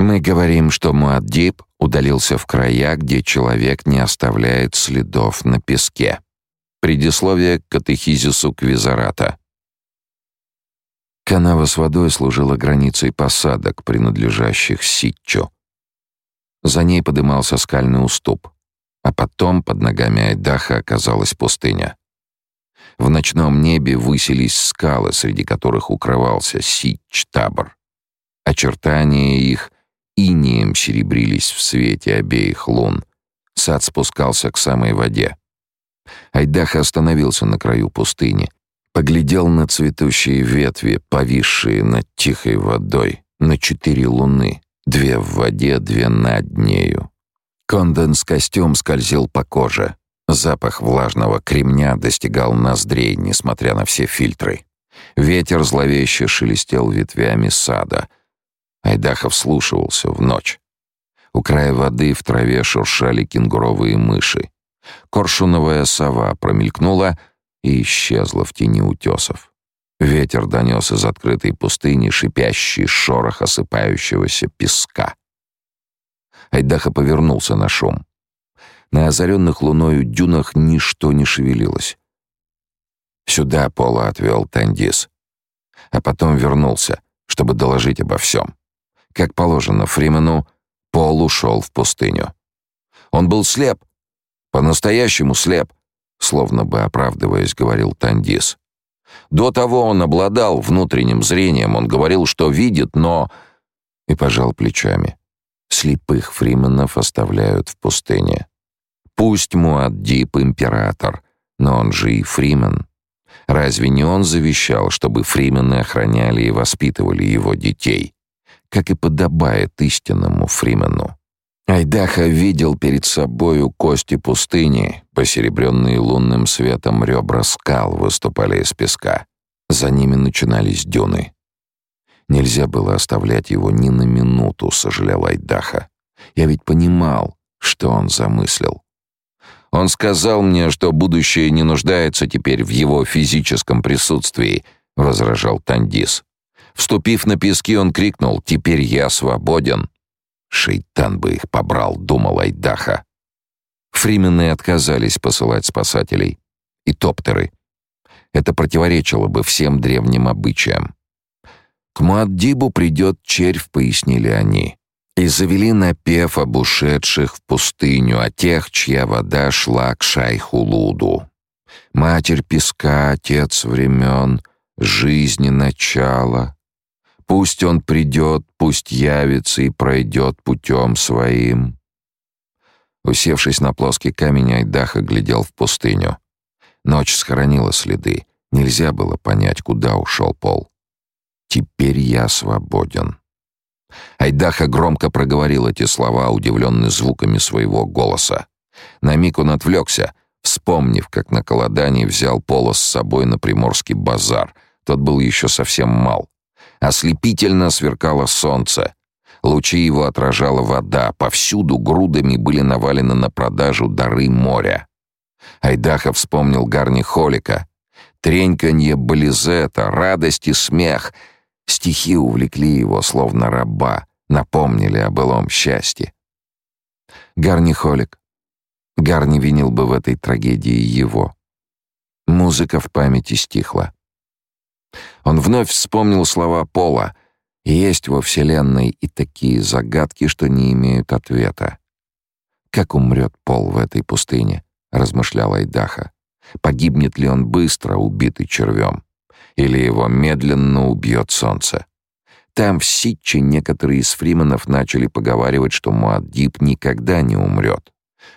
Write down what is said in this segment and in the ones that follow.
Мы говорим, что Муаддиб удалился в края, где человек не оставляет следов на песке. Предисловие к катехизису Квизарата. Канава с водой служила границей посадок, принадлежащих Ситчу. За ней подымался скальный уступ, а потом под ногами Айдаха оказалась пустыня. В ночном небе высились скалы, среди которых укрывался Ситч-табор. Очертания их инеем серебрились в свете обеих лун. Сад спускался к самой воде. Айдаха остановился на краю пустыни, поглядел на цветущие ветви, повисшие над тихой водой, на четыре луны, две в воде, две над нею. Конденс-костюм скользил по коже. Запах влажного кремня достигал ноздрей, несмотря на все фильтры. Ветер зловеще шелестел ветвями сада — Айдаха вслушивался в ночь. У края воды в траве шуршали кенгуровые мыши. Коршуновая сова промелькнула и исчезла в тени утесов. Ветер донес из открытой пустыни шипящий шорох осыпающегося песка. Айдаха повернулся на шум. На озаренных луною дюнах ничто не шевелилось. Сюда Пола отвел Тандис, а потом вернулся, чтобы доложить обо всем. Как положено Фримену, Пол ушел в пустыню. Он был слеп, по-настоящему слеп, словно бы оправдываясь, говорил Тандис. До того он обладал внутренним зрением, он говорил, что видит, но... И пожал плечами. Слепых фрименов оставляют в пустыне. Пусть Муаддиб император, но он же и фримен. Разве не он завещал, чтобы фримены охраняли и воспитывали его детей? Как и подобает истинному Фримену. Айдаха видел перед собою кости пустыни, посеребренные лунным светом ребра скал выступали из песка. За ними начинались дюны. Нельзя было оставлять его ни на минуту, сожалел Айдаха. Я ведь понимал, что он замыслил. Он сказал мне, что будущее не нуждается теперь в его физическом присутствии, возражал Тандис. Вступив на пески, он крикнул «Теперь я свободен!» «Шейтан бы их побрал», — думал Айдаха. Фримены отказались посылать спасателей. И топтеры. Это противоречило бы всем древним обычаям. «К Муаддибу придет червь», — пояснили они. И завели напев об ушедших в пустыню, о тех, чья вода шла к шайху Луду. Матерь песка, отец времен, жизни начало, Пусть он придет, пусть явится и пройдет путем своим. Усевшись на плоский камень, Айдаха глядел в пустыню. Ночь схоронила следы. Нельзя было понять, куда ушел Пол. «Теперь я свободен». Айдаха громко проговорил эти слова, удивленный звуками своего голоса. На миг он отвлекся, вспомнив, как на Колодане взял Пола с собой на Приморский базар. Тот был еще совсем мал. Ослепительно сверкало солнце. Лучи его отражала вода, повсюду грудами были навалены на продажу дары моря. Айдаха вспомнил Гарни Холика. Треньканье Болизета, радость и смех. Стихи увлекли его, словно раба, напомнили о былом счастье. Гарни Холик. Гарни винил бы в этой трагедии его. Музыка в памяти стихла. Он вновь вспомнил слова Пола. Есть во Вселенной и такие загадки, что не имеют ответа. «Как умрет Пол в этой пустыне?» — размышлял Айдаха. «Погибнет ли он быстро, убитый червем? Или его медленно убьет солнце?» Там, в Ситче, некоторые из фриманов начали поговаривать, что Муаддиб никогда не умрет,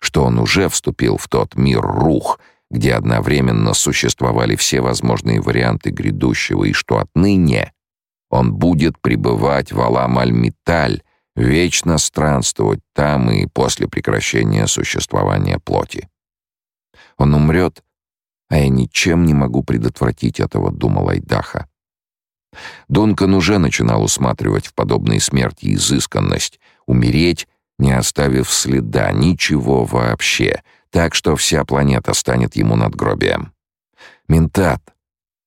что он уже вступил в тот мир рух — где одновременно существовали все возможные варианты грядущего, и что отныне он будет пребывать в Алам-Аль-Миталь, вечно странствовать там и после прекращения существования плоти. Он умрет, а я ничем не могу предотвратить этого, думал Айдаха. Дункан уже начинал усматривать в подобной смерти изысканность, умереть, не оставив следа, ничего вообще — так что вся планета станет ему надгробием. «Ментат,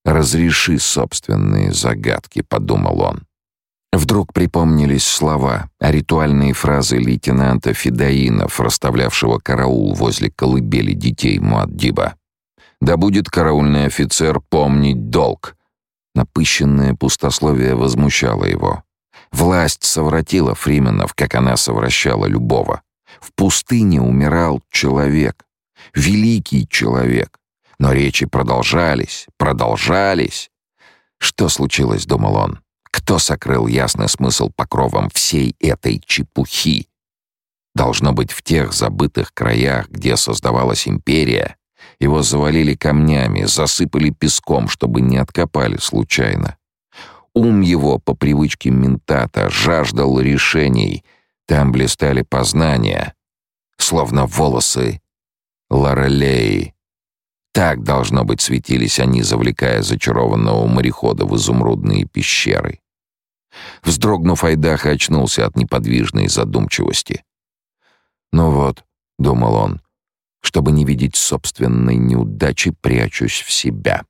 разреши собственные загадки», — подумал он. Вдруг припомнились слова, а ритуальные фразы лейтенанта Федоинов, расставлявшего караул возле колыбели детей Муаддиба. «Да будет караульный офицер помнить долг!» Напыщенное пустословие возмущало его. Власть совратила Фрименов, как она совращала любого. В пустыне умирал человек, великий человек. Но речи продолжались, продолжались. Что случилось, думал он? Кто сокрыл ясный смысл покровом всей этой чепухи? Должно быть, в тех забытых краях, где создавалась империя, его завалили камнями, засыпали песком, чтобы не откопали случайно. Ум его, по привычке ментата, жаждал решений. Там блистали познания, словно волосы Лорелеи. Так, должно быть, светились они, завлекая зачарованного морехода в изумрудные пещеры. Вздрогнув, Айдаха очнулся от неподвижной задумчивости. «Ну вот», — думал он, — «чтобы не видеть собственной неудачи, прячусь в себя».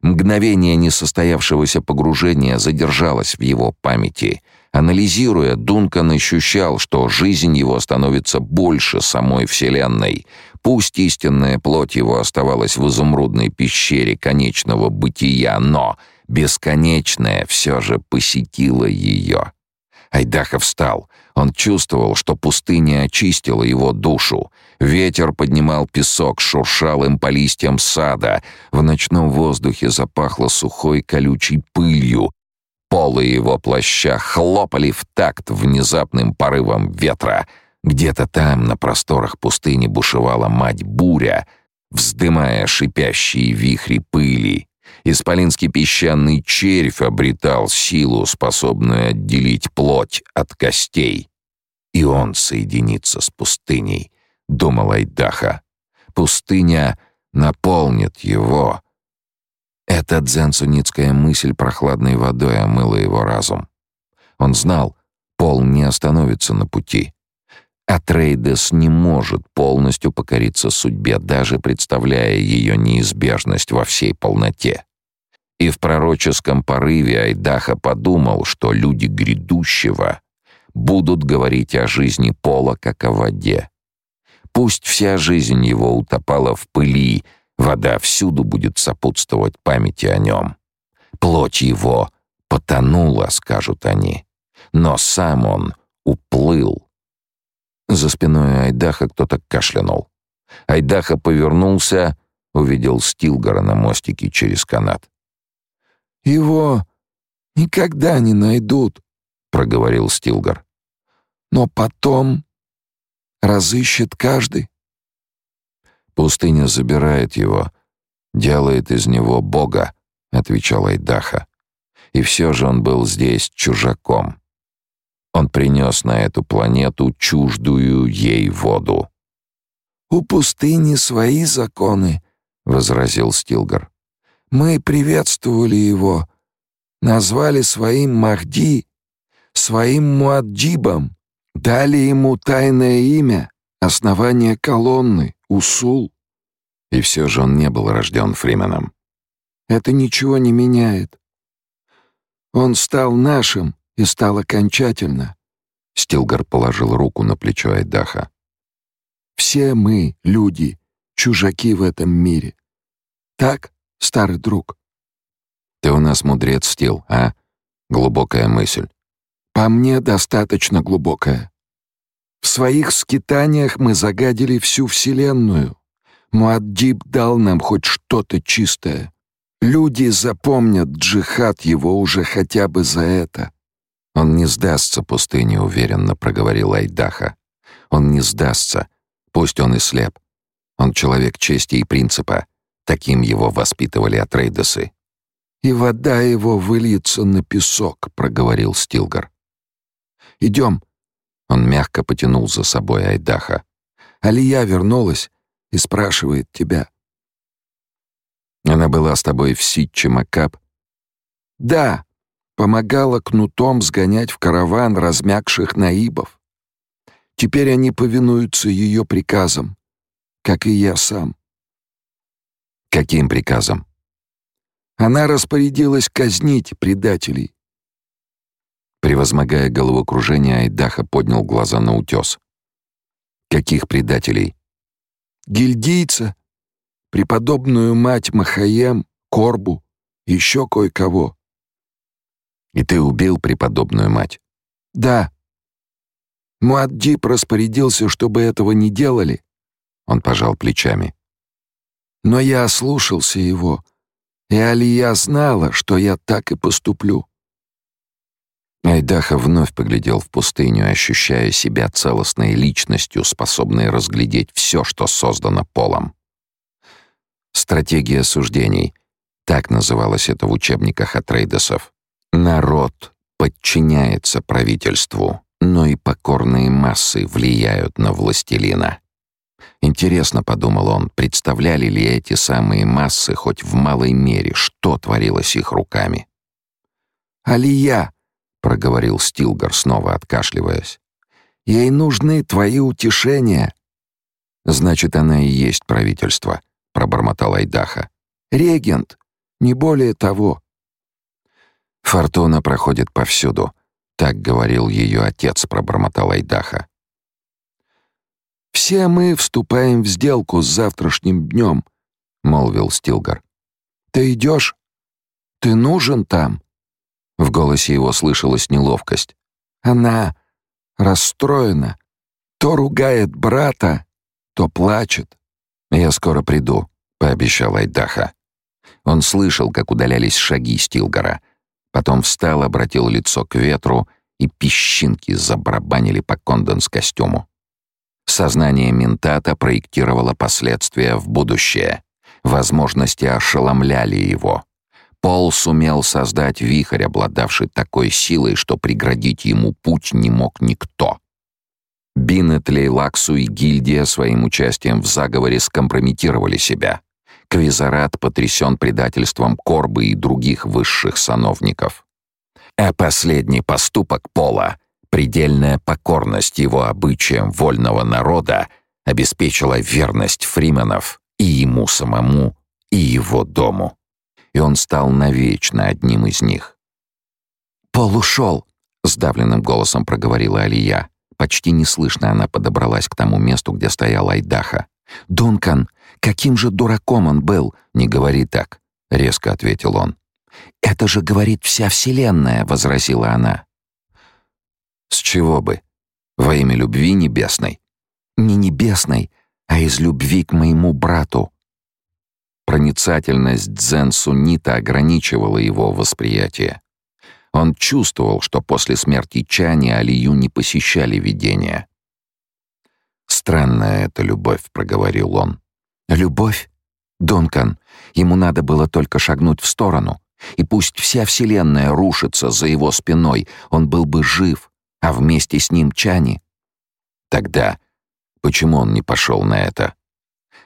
Мгновение несостоявшегося погружения задержалось в его памяти. Анализируя, Дункан ощущал, что жизнь его становится больше самой Вселенной. Пусть истинная плоть его оставалась в изумрудной пещере конечного бытия, но бесконечное все же посетило ее. Айдаха встал. Он чувствовал, что пустыня очистила его душу. Ветер поднимал песок, шуршал им по листьям сада. В ночном воздухе запахло сухой колючей пылью. Полы его плаща хлопали в такт внезапным порывом ветра. Где-то там, на просторах пустыни, бушевала мать-буря, вздымая шипящие вихри пыли. Исполинский песчаный червь обретал силу, способную отделить плоть от костей. И он соединится с пустыней, думал Айдаха. Пустыня наполнит его. Эта дзенцуницкая мысль прохладной водой омыла его разум. Он знал, Пол не остановится на пути. Атрейдес не может полностью покориться судьбе, даже представляя ее неизбежность во всей полноте. И в пророческом порыве Айдаха подумал, что люди грядущего будут говорить о жизни Пола как о воде. Пусть вся жизнь его утопала в пыли, вода всюду будет сопутствовать памяти о нем. Плоть его потонула, скажут они, но сам он уплыл. За спиной Айдаха кто-то кашлянул. Айдаха повернулся, увидел Стилгора на мостике через канат. «Его никогда не найдут», — проговорил Стилгар. «Но потом разыщет каждый». «Пустыня забирает его, делает из него бога», — отвечал Айдаха. «И все же он был здесь чужаком. Он принес на эту планету чуждую ей воду. «У пустыни свои законы», — возразил Стилгар. «Мы приветствовали его, назвали своим Махди, своим Муаддибом, дали ему тайное имя, основание колонны, Усул». И все же он не был рожден Фрименом. «Это ничего не меняет. Он стал нашим, и стал окончательно. Стилгар положил руку на плечо Айдаха. Все мы, люди, чужаки в этом мире. Так, старый друг? Ты у нас мудрец, Стил, а? Глубокая мысль. По мне, достаточно глубокая. В своих скитаниях мы загадили всю Вселенную. Муаддиб дал нам хоть что-то чистое. Люди запомнят джихад его уже хотя бы за это. «Он не сдастся пустыне», — уверенно проговорил Айдаха. «Он не сдастся. Пусть он и слеп. Он человек чести и принципа. Таким его воспитывали Атрейдесы». «И вода его выльется на песок», — проговорил Стилгар. «Идем». Он мягко потянул за собой Айдаха. «Алия вернулась и спрашивает тебя». «Она была с тобой в Ситче Макап?» «Да», помогала кнутом сгонять в караван размягших наибов. Теперь они повинуются ее приказам, как и я сам. Каким приказом? Она распорядилась казнить предателей. Превозмогая головокружение, Айдаха поднял глаза на утес. «Каких предателей?» «Гильдийца, преподобную мать Махаем, Корбу, еще кое-кого». «И ты убил преподобную мать?» «Да». Муаддиб распорядился, чтобы этого не делали. Он пожал плечами. Но я ослушался его, и Алия знала, что я так и поступлю. Айдаха вновь поглядел в пустыню, ощущая себя целостной личностью, способной разглядеть все, что создано полом. Стратегия суждений. Так называлось это в учебниках Атрейдесов. Народ подчиняется правительству, но и покорные массы влияют на властелина. Интересно, подумал он, представляли ли эти самые массы хоть в малой мере, что творилось их руками. «Алия!» — проговорил Стилгар, снова откашливаясь. «Ей нужны твои утешения». «Значит, она и есть правительство», — пробормотал Айдаха. «Регент, не более того». «Фортуна проходит повсюду», — так говорил ее отец, пробормотал Айдаха. «Все мы вступаем в сделку с завтрашним днем», — молвил Стилгар. «Ты идешь? Ты нужен там?» В голосе его слышалась неловкость. Она расстроена. То ругает брата, то плачет. «Я скоро приду», — пообещал Айдаха. Он слышал, как удалялись шаги Стилгора. Потом встал, обратил лицо к ветру, и песчинки забарабанили по конденс-костюму. Сознание ментата проектировало последствия в будущее. Возможности ошеломляли его. Пол сумел создать вихрь, обладавший такой силой, что преградить ему путь не мог никто. Бинет, Лейлаксу и гильдия своим участием в заговоре скомпрометировали себя. Квизарат потрясен предательством Корбы и других высших сановников. А последний поступок Пола, предельная покорность его обычаям вольного народа, обеспечила верность фрименов и ему самому, и его дому и он стал навечно одним из них. «Пол ушел», — сдавленным голосом проговорила Алия. Почти неслышно она подобралась к тому месту, где стоял Айдаха. «Дункан, каким же дураком он был!» «Не говори так», — резко ответил он. «Это же говорит вся Вселенная», — возразила она. «С чего бы? Во имя любви небесной?» «Не небесной, а из любви к моему брату», Проницательность дзен-суннита ограничивала его восприятие. Он чувствовал, что после смерти Чани Алию не посещали видения. «Странная эта любовь», — проговорил он. «Любовь? Дункан, ему надо было только шагнуть в сторону, и пусть вся Вселенная рушится за его спиной, он был бы жив, а вместе с ним Чани». Тогда почему он не пошел на это?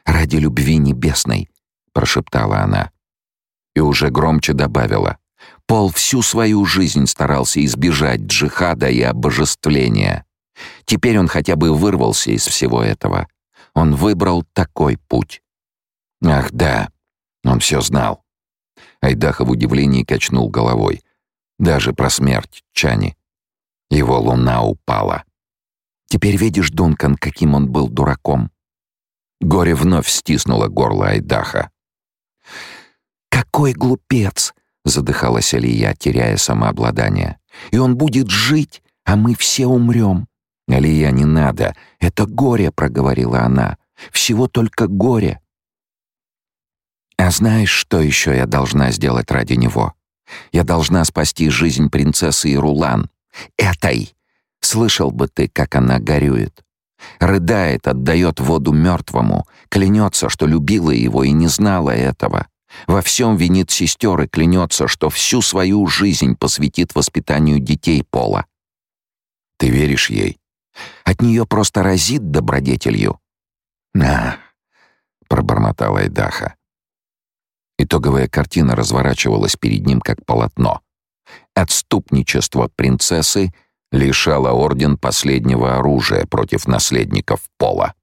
«Ради любви небесной, прошептала она. И уже громче добавила. Пол всю свою жизнь старался избежать джихада и обожествления. Теперь он хотя бы вырвался из всего этого. Он выбрал такой путь. Ах, да, он все знал. Айдаха в удивлении качнул головой. Даже про смерть Чани. Его луна упала. Теперь видишь, Дункан, каким он был дураком. Горе вновь стиснуло горло Айдаха. «Какой глупец!» — задыхалась Алия, теряя самообладание. «И он будет жить, а мы все умрем». «Алия, не надо!» «Это горе!» — проговорила она. «Всего только горе!» «А знаешь, что еще я должна сделать ради него? Я должна спасти жизнь принцессы Ирулан. Этой! Слышал бы ты, как она горюет. Рыдает, отдает воду мертвому, клянется, что любила его и не знала этого. Во всем винит сестер и клянется, что всю свою жизнь посвятит воспитанию детей Пола. Ты веришь ей? От нее просто разит добродетелью. «На!» — пробормотала Айдаха. Итоговая картина разворачивалась перед ним как полотно. Отступничество принцессы лишало орден последнего оружия против наследников Пола.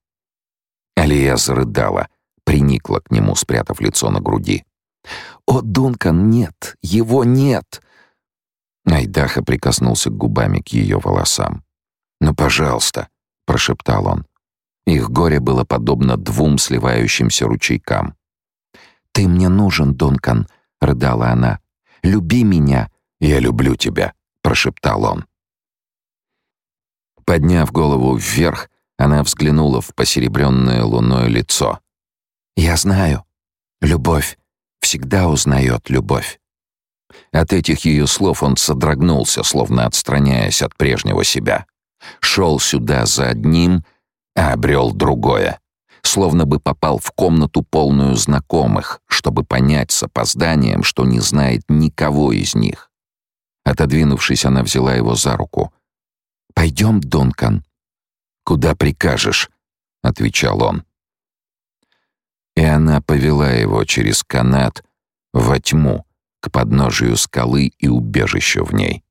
Алия зарыдала, приникла к нему, спрятав лицо на груди. «О, Дункан, нет! Его нет!» Айдаха прикоснулся губами к ее волосам. «Ну, пожалуйста», — прошептал он. Их горе было подобно двум сливающимся ручейкам. «Ты мне нужен, Дункан», — рыдала она. «Люби меня». «Я люблю тебя», — прошептал он. Подняв голову вверх, она взглянула в посеребренное луной лицо. «Я знаю. Любовь всегда узнает любовь». От этих ее слов он содрогнулся, словно отстраняясь от прежнего себя. Шел сюда за одним, а обрел другое. Словно бы попал в комнату полную знакомых, чтобы понять с опозданием, что не знает никого из них. Отодвинувшись, она взяла его за руку. «Пойдем, Дункан». «Куда прикажешь?» — отвечал он. И она повела его через канат во тьму, к подножию скалы и убежищу в ней.